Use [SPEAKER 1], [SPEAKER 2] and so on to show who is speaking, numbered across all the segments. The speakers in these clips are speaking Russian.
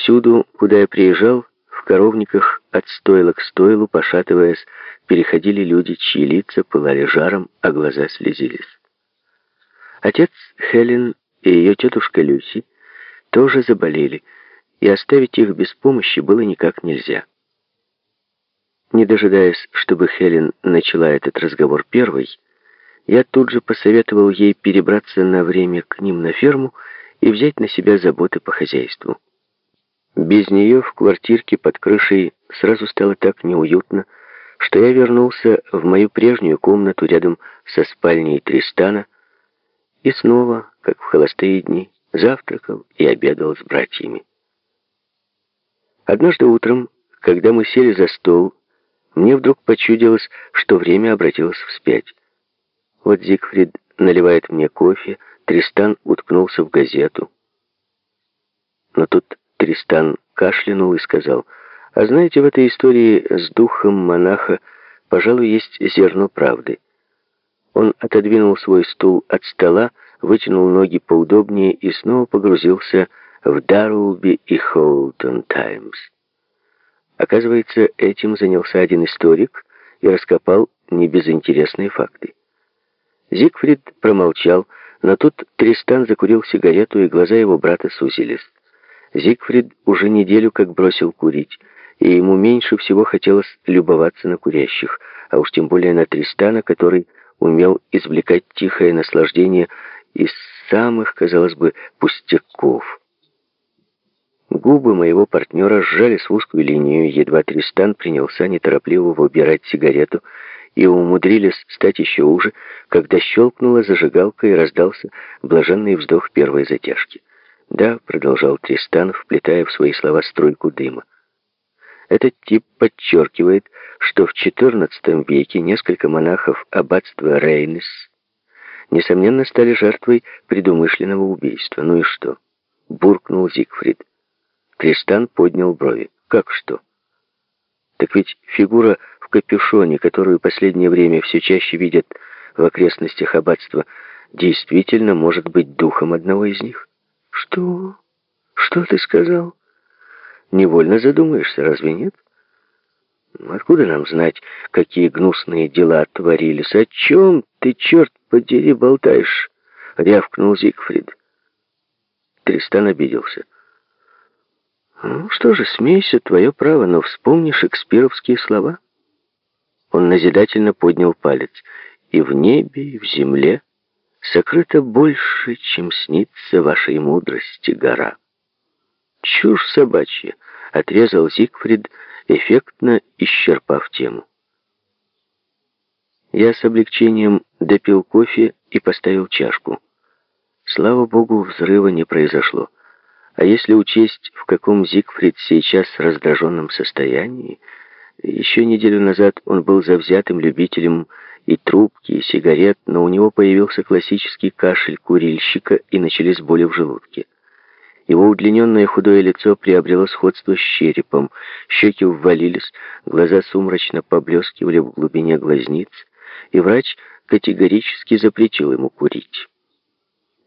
[SPEAKER 1] Всюду, куда я приезжал, в коровниках от стойла к стойлу, пошатываясь, переходили люди, чьи лица пылали жаром, а глаза слезились. Отец Хелен и ее тетушка Люси тоже заболели, и оставить их без помощи было никак нельзя. Не дожидаясь, чтобы Хелен начала этот разговор первой, я тут же посоветовал ей перебраться на время к ним на ферму и взять на себя заботы по хозяйству. Без нее в квартирке под крышей сразу стало так неуютно, что я вернулся в мою прежнюю комнату рядом со спальней Тристана и снова, как в холостые дни, завтракал и обедал с братьями. Однажды утром, когда мы сели за стол, мне вдруг почудилось, что время обратилось вспять. Вот Зигфрид наливает мне кофе, Тристан уткнулся в газету. Но тут Тристан кашлянул и сказал, «А знаете, в этой истории с духом монаха, пожалуй, есть зерно правды». Он отодвинул свой стул от стола, вытянул ноги поудобнее и снова погрузился в Дарулби и Хоултон Таймс. Оказывается, этим занялся один историк и раскопал небезынтересные факты. Зигфрид промолчал, но тут Тристан закурил сигарету, и глаза его брата сузились. Зигфрид уже неделю как бросил курить, и ему меньше всего хотелось любоваться на курящих, а уж тем более на Тристана, который умел извлекать тихое наслаждение из самых, казалось бы, пустяков. Губы моего партнера сжались в узкую линию, едва Тристан принялся неторопливо выбирать сигарету, и умудрились стать еще уже, когда щелкнула зажигалка и раздался блаженный вздох первой затяжки. «Да», — продолжал Тристан, вплетая в свои слова струйку дыма. Этот тип подчеркивает, что в XIV веке несколько монахов аббатства Рейнес несомненно стали жертвой предумышленного убийства. Ну и что? Буркнул Зигфрид. Тристан поднял брови. Как что? Так ведь фигура в капюшоне, которую последнее время все чаще видят в окрестностях аббатства, действительно может быть духом одного из них. Что? Что ты сказал? Невольно задумаешься, разве нет? Откуда нам знать, какие гнусные дела творились? О чем ты, черт подери, болтаешь? Рявкнул Зигфрид. Тристан обиделся. Ну, что же, смейся, твое право, но вспомни шекспировские слова. Он назидательно поднял палец. И в небе, и в земле сокрыто больше, чем снится вашей мудрости гора. Чушь собачья, отрезал Зигфрид, эффектно исчерпав тему. Я с облегчением допил кофе и поставил чашку. Слава богу, взрыва не произошло. А если учесть, в каком Зигфрид сейчас раздраженном состоянии, еще неделю назад он был завзятым любителем и трубки, и сигарет, но у него появился классический кашель курильщика и начались боли в желудке. Его удлиненное худое лицо приобрело сходство с черепом, щеки ввалились, глаза сумрачно поблескивали в глубине глазниц, и врач категорически запретил ему курить.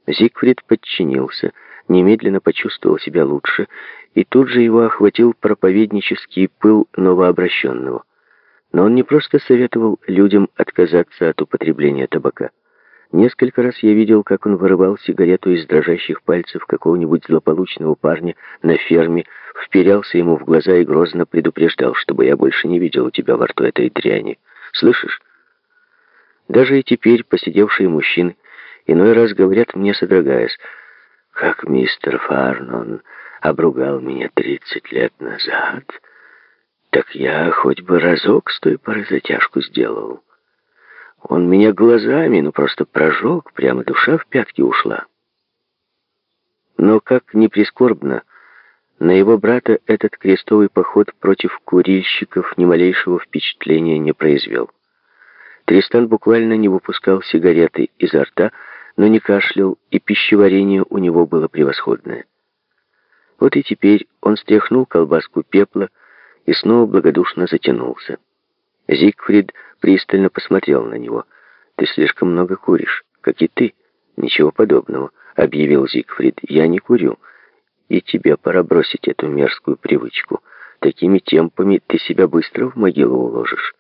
[SPEAKER 1] Зигфрид подчинился, немедленно почувствовал себя лучше, и тут же его охватил проповеднический пыл новообращенного. Но он не просто советовал людям отказаться от употребления табака. Несколько раз я видел, как он вырывал сигарету из дрожащих пальцев какого-нибудь злополучного парня на ферме, вперялся ему в глаза и грозно предупреждал, чтобы я больше не видел у тебя во рту этой дряни. Слышишь? Даже и теперь посидевшие мужчины иной раз говорят мне, содрогаясь, как мистер Фарнон обругал меня тридцать лет назад, так я хоть бы разок с той поры затяжку сделал. Он меня глазами, ну просто прожег, прямо душа в пятки ушла. Но, как ни прискорбно, на его брата этот крестовый поход против курильщиков ни малейшего впечатления не произвел. Тристан буквально не выпускал сигареты изо рта, но не кашлял, и пищеварение у него было превосходное. Вот и теперь он стряхнул колбаску пепла и снова благодушно затянулся. Зигфрид пристально посмотрел на него. «Ты слишком много куришь, как и ты». «Ничего подобного», — объявил Зигфрид. «Я не курю. И тебе пора бросить эту мерзкую привычку. Такими темпами ты себя быстро в могилу уложишь.